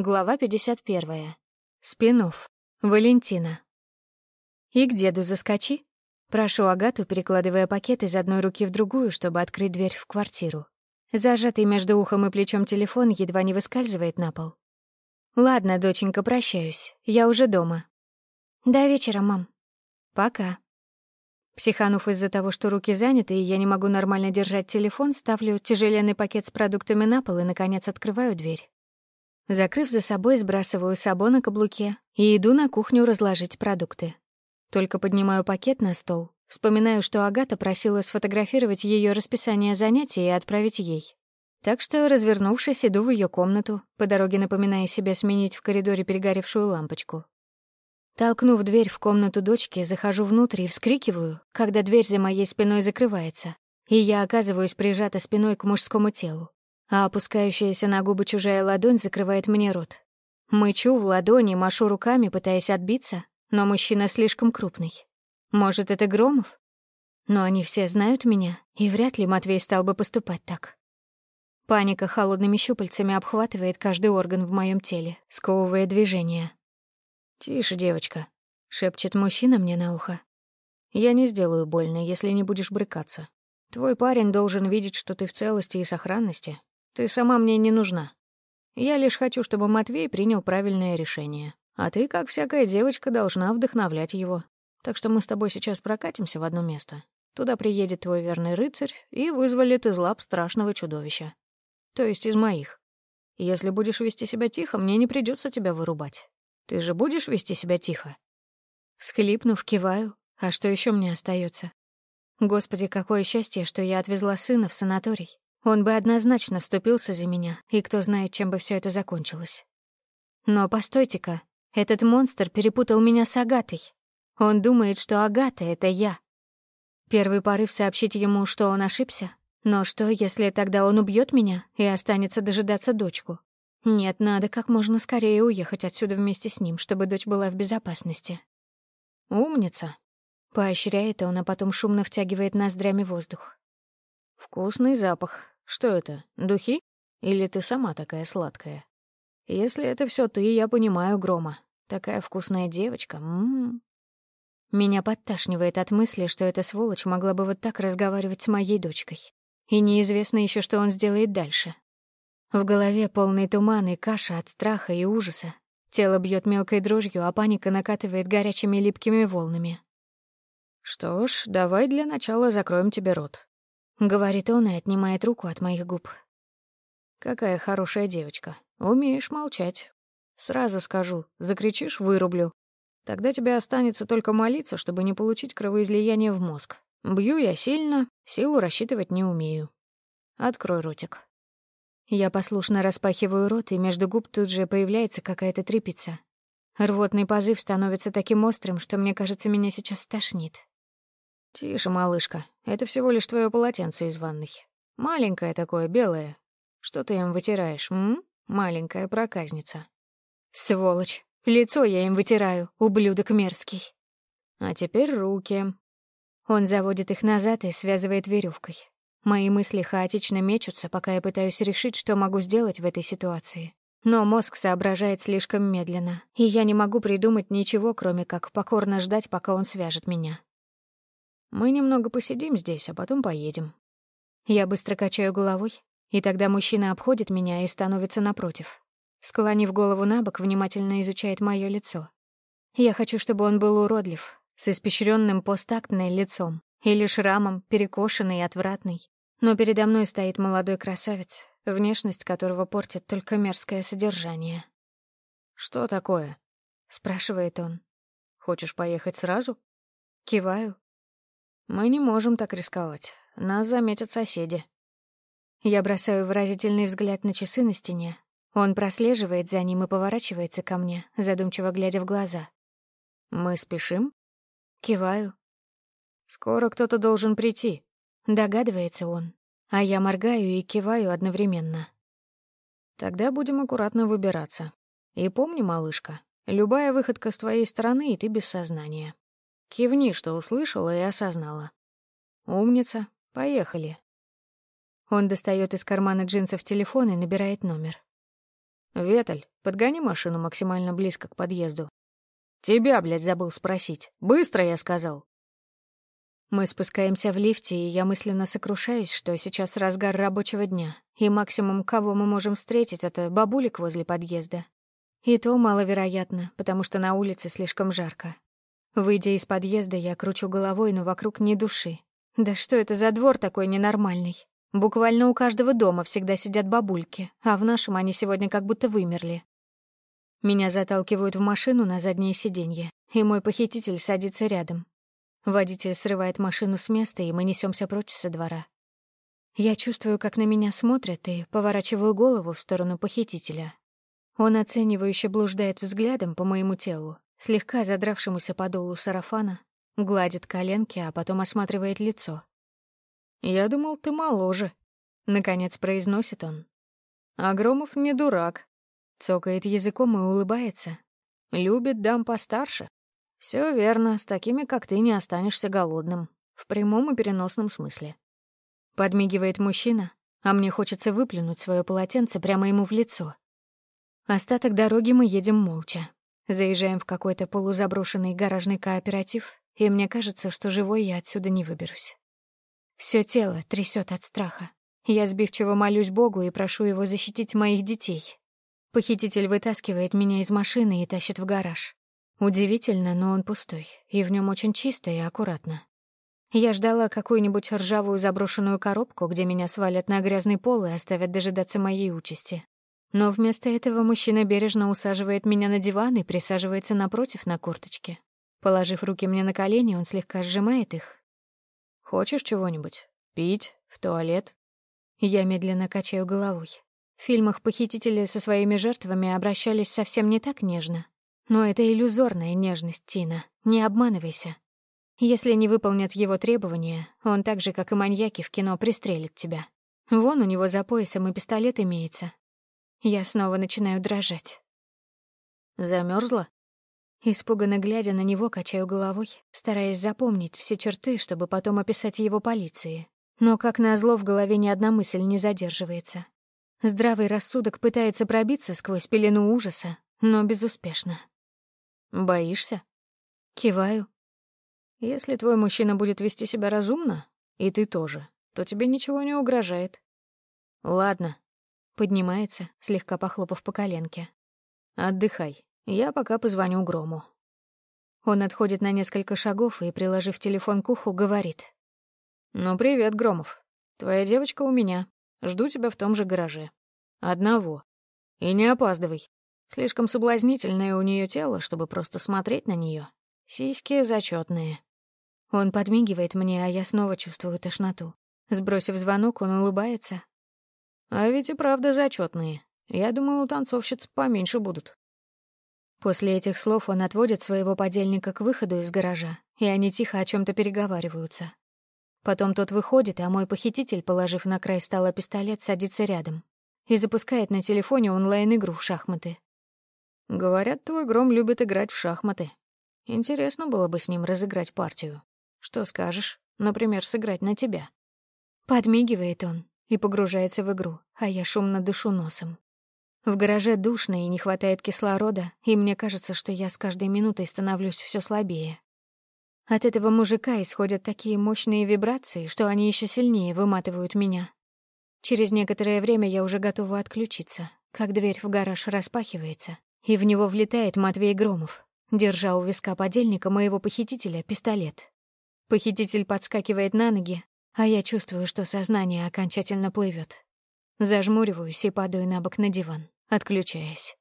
Глава 51. Спинов. Валентина. «И к деду заскочи». Прошу Агату, перекладывая пакет из одной руки в другую, чтобы открыть дверь в квартиру. Зажатый между ухом и плечом телефон едва не выскальзывает на пол. «Ладно, доченька, прощаюсь. Я уже дома». «До вечера, мам». «Пока». Психанув из-за того, что руки заняты, и я не могу нормально держать телефон, ставлю тяжеленный пакет с продуктами на пол и, наконец, открываю дверь закрыв за собой, сбрасываю сабо на каблуке и иду на кухню разложить продукты. Только поднимаю пакет на стол, вспоминаю, что Агата просила сфотографировать ее расписание занятий и отправить ей. Так что, развернувшись, иду в ее комнату, по дороге напоминая себе сменить в коридоре перегоревшую лампочку. Толкнув дверь в комнату дочки, захожу внутрь и вскрикиваю, когда дверь за моей спиной закрывается, и я оказываюсь прижата спиной к мужскому телу а опускающаяся на губы чужая ладонь закрывает мне рот. Мычу в ладони, машу руками, пытаясь отбиться, но мужчина слишком крупный. Может, это Громов? Но они все знают меня, и вряд ли Матвей стал бы поступать так. Паника холодными щупальцами обхватывает каждый орган в моем теле, сковывая движение. «Тише, девочка», — шепчет мужчина мне на ухо. «Я не сделаю больно, если не будешь брыкаться. Твой парень должен видеть, что ты в целости и сохранности, ты сама мне не нужна. Я лишь хочу, чтобы Матвей принял правильное решение. А ты, как всякая девочка, должна вдохновлять его. Так что мы с тобой сейчас прокатимся в одно место. Туда приедет твой верный рыцарь и вызволит из лап страшного чудовища. То есть из моих. Если будешь вести себя тихо, мне не придется тебя вырубать. Ты же будешь вести себя тихо?» Всхлипнув, киваю. А что еще мне остается? Господи, какое счастье, что я отвезла сына в санаторий. Он бы однозначно вступился за меня, и кто знает, чем бы все это закончилось. Но постойте-ка, этот монстр перепутал меня с Агатой. Он думает, что Агата — это я. Первый порыв сообщить ему, что он ошибся. Но что, если тогда он убьет меня и останется дожидаться дочку? Нет, надо как можно скорее уехать отсюда вместе с ним, чтобы дочь была в безопасности. «Умница!» — поощряет он, а потом шумно втягивает ноздрями воздух. Вкусный запах. Что это, духи? Или ты сама такая сладкая? Если это все ты, я понимаю Грома. Такая вкусная девочка. М -м -м. Меня подташнивает от мысли, что эта сволочь могла бы вот так разговаривать с моей дочкой. И неизвестно еще, что он сделает дальше. В голове полный туман и каша от страха и ужаса. Тело бьет мелкой дрожью, а паника накатывает горячими липкими волнами. «Что ж, давай для начала закроем тебе рот», Говорит он и отнимает руку от моих губ. «Какая хорошая девочка. Умеешь молчать. Сразу скажу, закричишь — вырублю. Тогда тебе останется только молиться, чтобы не получить кровоизлияние в мозг. Бью я сильно, силу рассчитывать не умею. Открой ротик». Я послушно распахиваю рот, и между губ тут же появляется какая-то трепица. Рвотный позыв становится таким острым, что мне кажется, меня сейчас стошнит. «Тише, малышка, это всего лишь твое полотенце из ванной. Маленькое такое, белое. Что ты им вытираешь, м? Маленькая проказница». «Сволочь! Лицо я им вытираю, ублюдок мерзкий!» «А теперь руки». Он заводит их назад и связывает веревкой. Мои мысли хаотично мечутся, пока я пытаюсь решить, что могу сделать в этой ситуации. Но мозг соображает слишком медленно, и я не могу придумать ничего, кроме как покорно ждать, пока он свяжет меня. Мы немного посидим здесь, а потом поедем». Я быстро качаю головой, и тогда мужчина обходит меня и становится напротив. Склонив голову на бок, внимательно изучает мое лицо. Я хочу, чтобы он был уродлив, с испещренным постактным лицом или шрамом, перекошенный и отвратный. Но передо мной стоит молодой красавец, внешность которого портит только мерзкое содержание. «Что такое?» — спрашивает он. «Хочешь поехать сразу?» Киваю, мы не можем так рисковать. Нас заметят соседи. Я бросаю выразительный взгляд на часы на стене. Он прослеживает за ним и поворачивается ко мне, задумчиво глядя в глаза. «Мы спешим?» Киваю. «Скоро кто-то должен прийти», — догадывается он. А я моргаю и киваю одновременно. «Тогда будем аккуратно выбираться. И помни, малышка, любая выходка с твоей стороны, и ты без сознания». Кивни, что услышала и осознала. «Умница. Поехали». Он достает из кармана джинсов телефон и набирает номер. «Веталь, подгони машину максимально близко к подъезду». «Тебя, блядь, забыл спросить. Быстро, я сказал». Мы спускаемся в лифте, и я мысленно сокрушаюсь, что сейчас разгар рабочего дня, и максимум, кого мы можем встретить, это бабулик возле подъезда. И то маловероятно, потому что на улице слишком жарко, Выйдя из подъезда, я кручу головой, но вокруг ни души. Да что это за двор такой ненормальный? Буквально у каждого дома всегда сидят бабульки, а в нашем они сегодня как будто вымерли. Меня заталкивают в машину на заднее сиденье, и мой похититель садится рядом. Водитель срывает машину с места, и мы несемся прочь со двора. Я чувствую, как на меня смотрят, и поворачиваю голову в сторону похитителя. Он оценивающе блуждает взглядом по моему телу, слегка задравшемуся подолу сарафана, гладит коленки, а потом осматривает лицо. «Я думал, ты моложе», — наконец произносит он. «Огромов не дурак», — цокает языком и улыбается. «Любит дам постарше». «Все верно, с такими, как ты, не останешься голодным. В прямом и переносном смысле». Подмигивает мужчина, а мне хочется выплюнуть свое полотенце прямо ему в лицо. Остаток дороги мы едем молча. Заезжаем в какой-то полузаброшенный гаражный кооператив, и мне кажется, что живой я отсюда не выберусь. Всё тело трясёт от страха. Я сбивчиво молюсь Богу и прошу его защитить моих детей. Похититель вытаскивает меня из машины и тащит в гараж. Удивительно, но он пустой, и в нём очень чисто и аккуратно. Я ждала какую-нибудь ржавую заброшенную коробку, где меня свалят на грязный пол и оставят дожидаться моей участи. Но вместо этого мужчина бережно усаживает меня на диван и присаживается напротив на курточке. Положив руки мне на колени, он слегка сжимает их. «Хочешь чего-нибудь? Пить? В туалет?» Я медленно качаю головой. В фильмах похитители со своими жертвами обращались совсем не так нежно. Но это иллюзорная нежность, Тина. Не обманывайся. Если не выполнят его требования, он так же, как и маньяки в кино, пристрелит тебя. Вон у него за поясом и пистолет имеется, я снова начинаю дрожать. Замерзла? Испуганно глядя на него, качаю головой, стараясь запомнить все черты, чтобы потом описать его полиции. Но, как назло, в голове ни одна мысль не задерживается. Здравый рассудок пытается пробиться сквозь пелену ужаса, но безуспешно. «Боишься?» Киваю. «Если твой мужчина будет вести себя разумно, и ты тоже, то тебе ничего не угрожает». «Ладно, Поднимается, слегка похлопав по коленке. «Отдыхай. Я пока позвоню Грому». Он отходит на несколько шагов и, приложив телефон к уху, говорит. «Ну, привет, Громов. Твоя девочка у меня. Жду тебя в том же гараже. Одного. И не опаздывай. Слишком соблазнительное у нее тело, чтобы просто смотреть на нее. Сиськи зачетные. Он подмигивает мне, а я снова чувствую тошноту. Сбросив звонок, он улыбается, а ведь и правда зачетные. Я думал, у танцовщиц поменьше будут. После этих слов он отводит своего подельника к выходу из гаража, и они тихо о чем то переговариваются. Потом тот выходит, а мой похититель, положив на край стола пистолет, садится рядом и запускает на телефоне онлайн-игру в шахматы. Говорят, твой Гром любит играть в шахматы. Интересно было бы с ним разыграть партию. Что скажешь? Например, сыграть на тебя. Подмигивает он, и погружается в игру, а я шумно дышу носом. В гараже душно и не хватает кислорода, и мне кажется, что я с каждой минутой становлюсь все слабее. От этого мужика исходят такие мощные вибрации, что они еще сильнее выматывают меня. Через некоторое время я уже готова отключиться, как дверь в гараж распахивается, и в него влетает Матвей Громов, держа у виска подельника моего похитителя пистолет. Похититель подскакивает на ноги, а я чувствую, что сознание окончательно плывет. Зажмуриваюсь и падаю на бок на диван, отключаясь.